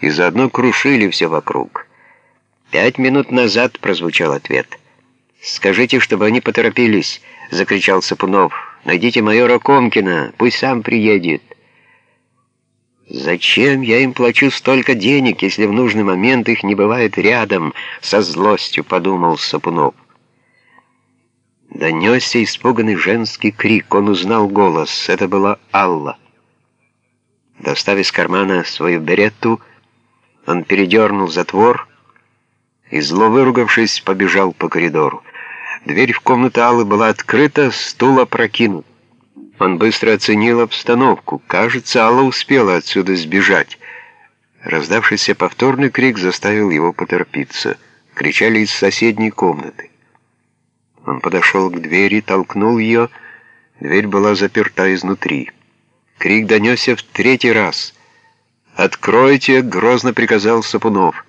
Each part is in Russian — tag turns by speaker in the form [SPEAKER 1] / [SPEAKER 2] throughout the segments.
[SPEAKER 1] и заодно крушили все вокруг. «Пять минут назад», — прозвучал ответ. «Скажите, чтобы они поторопились», — закричал Сапунов. «Найдите майора Комкина, пусть сам приедет». «Зачем я им плачу столько денег, если в нужный момент их не бывает рядом?» — со злостью подумал Сапунов. Донесся испуганный женский крик. Он узнал голос. Это была Алла. Достав из кармана свою беретту, он передернул затвор и, зло выругавшись, побежал по коридору. Дверь в комнату Аллы была открыта, стул опрокинут. Он быстро оценил обстановку. Кажется, Алла успела отсюда сбежать. Раздавшийся повторный крик заставил его поторопиться. Кричали из соседней комнаты. Он подошел к двери, толкнул ее. Дверь была заперта изнутри. Крик донесся в третий раз. «Откройте!» — грозно приказал Сапунов.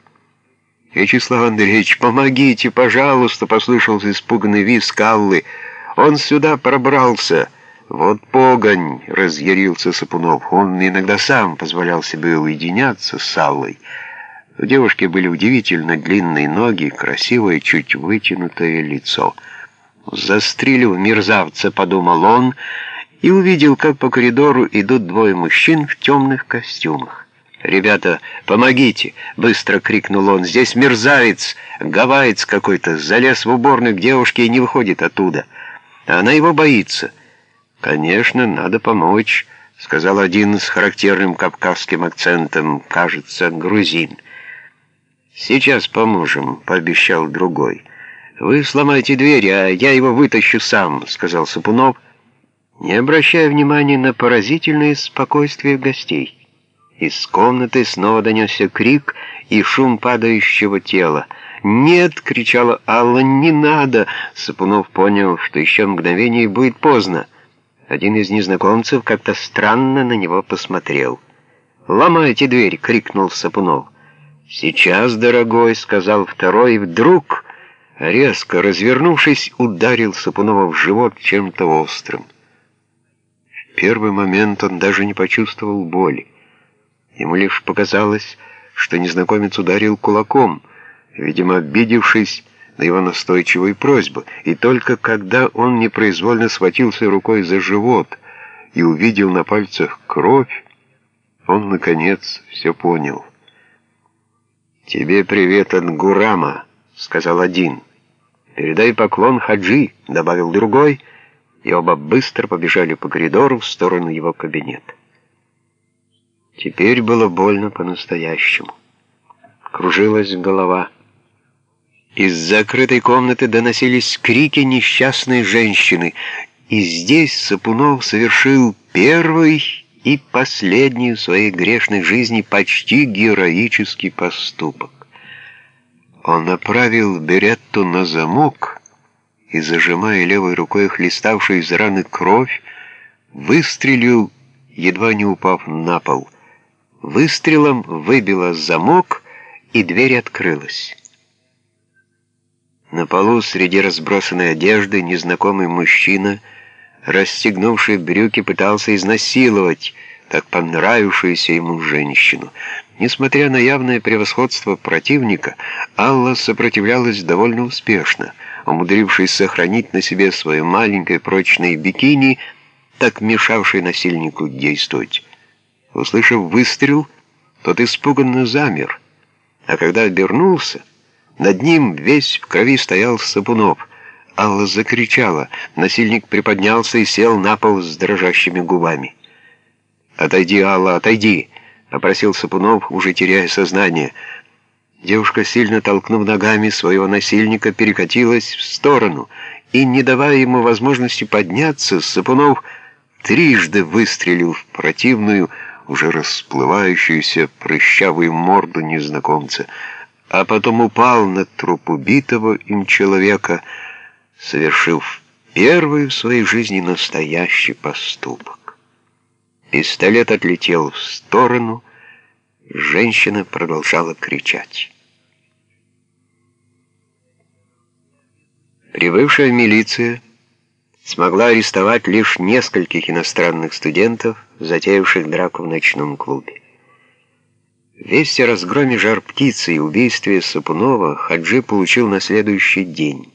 [SPEAKER 1] «Вячеслав Андреевич, помогите, пожалуйста!» — послышался испуганный визг Аллы. «Он сюда пробрался!» «Вот погонь!» — разъярился Сапунов. Он иногда сам позволял себе уединяться с Аллой. У девушки были удивительно длинные ноги, красивое, чуть вытянутое лицо. «Застрелю мерзавца!» — подумал он, и увидел, как по коридору идут двое мужчин в темных костюмах. «Ребята, помогите!» — быстро крикнул он. «Здесь мерзавец, гавайец какой-то, залез в уборную к девушке и не выходит оттуда. Она его боится». «Конечно, надо помочь», — сказал один с характерным кавказским акцентом, кажется, грузин. «Сейчас поможем», — пообещал другой. «Вы сломайте дверь, а я его вытащу сам», — сказал Сапунов, не обращая внимания на поразительное спокойствие гостей. Из комнаты снова донесся крик и шум падающего тела. «Нет!» — кричала Алла. «Не надо!» Сапунов понял, что еще мгновение будет поздно. Один из незнакомцев как-то странно на него посмотрел. «Ломайте дверь!» — крикнул Сапунов. «Сейчас, дорогой!» — сказал второй, и вдруг, резко развернувшись, ударил Сапунова в живот чем-то острым. В первый момент он даже не почувствовал боли. Ему лишь показалось, что незнакомец ударил кулаком, видимо, обидевшись на его настойчивую просьбу, и только когда он непроизвольно схватился рукой за живот и увидел на пальцах кровь, он, наконец, все понял. «Тебе привет от Гурама», — сказал один. «Передай поклон Хаджи», — добавил другой, и оба быстро побежали по коридору в сторону его кабинета. Теперь было больно по-настоящему. Кружилась голова. Из закрытой комнаты доносились крики несчастной женщины, и здесь Сапунов совершил первый и последний в своей грешной жизни почти героический поступок. Он направил Беретту на замок и, зажимая левой рукой хлеставшую из раны кровь, выстрелил, едва не упав на пол — Выстрелом выбило замок, и дверь открылась. На полу среди разбросанной одежды незнакомый мужчина, расстегнувший брюки, пытался изнасиловать так понравившуюся ему женщину. Несмотря на явное превосходство противника, Алла сопротивлялась довольно успешно, умудрившись сохранить на себе свое маленькое прочное бикини, так мешавшее насильнику действовать. Услышав выстрел, тот испуганно замер, а когда обернулся, над ним весь в крови стоял Сапунов. Алла закричала, насильник приподнялся и сел на пол с дрожащими губами. «Отойди, Алла, отойди!» — попросил Сапунов, уже теряя сознание. Девушка, сильно толкнув ногами своего насильника, перекатилась в сторону, и, не давая ему возможности подняться, Сапунов трижды выстрелил в противную, уже расплывающуюся прыщавую морду незнакомца, а потом упал на труп убитого им человека, совершив первый в своей жизни настоящий поступок. Пистолет отлетел в сторону, женщина продолжала кричать. Прибывшая милиция смогла арестовать лишь нескольких иностранных студентов, затеявших драку в ночном клубе. Весть о разгроме жар птицы и убийстве Сапунова Хаджи получил на следующий день.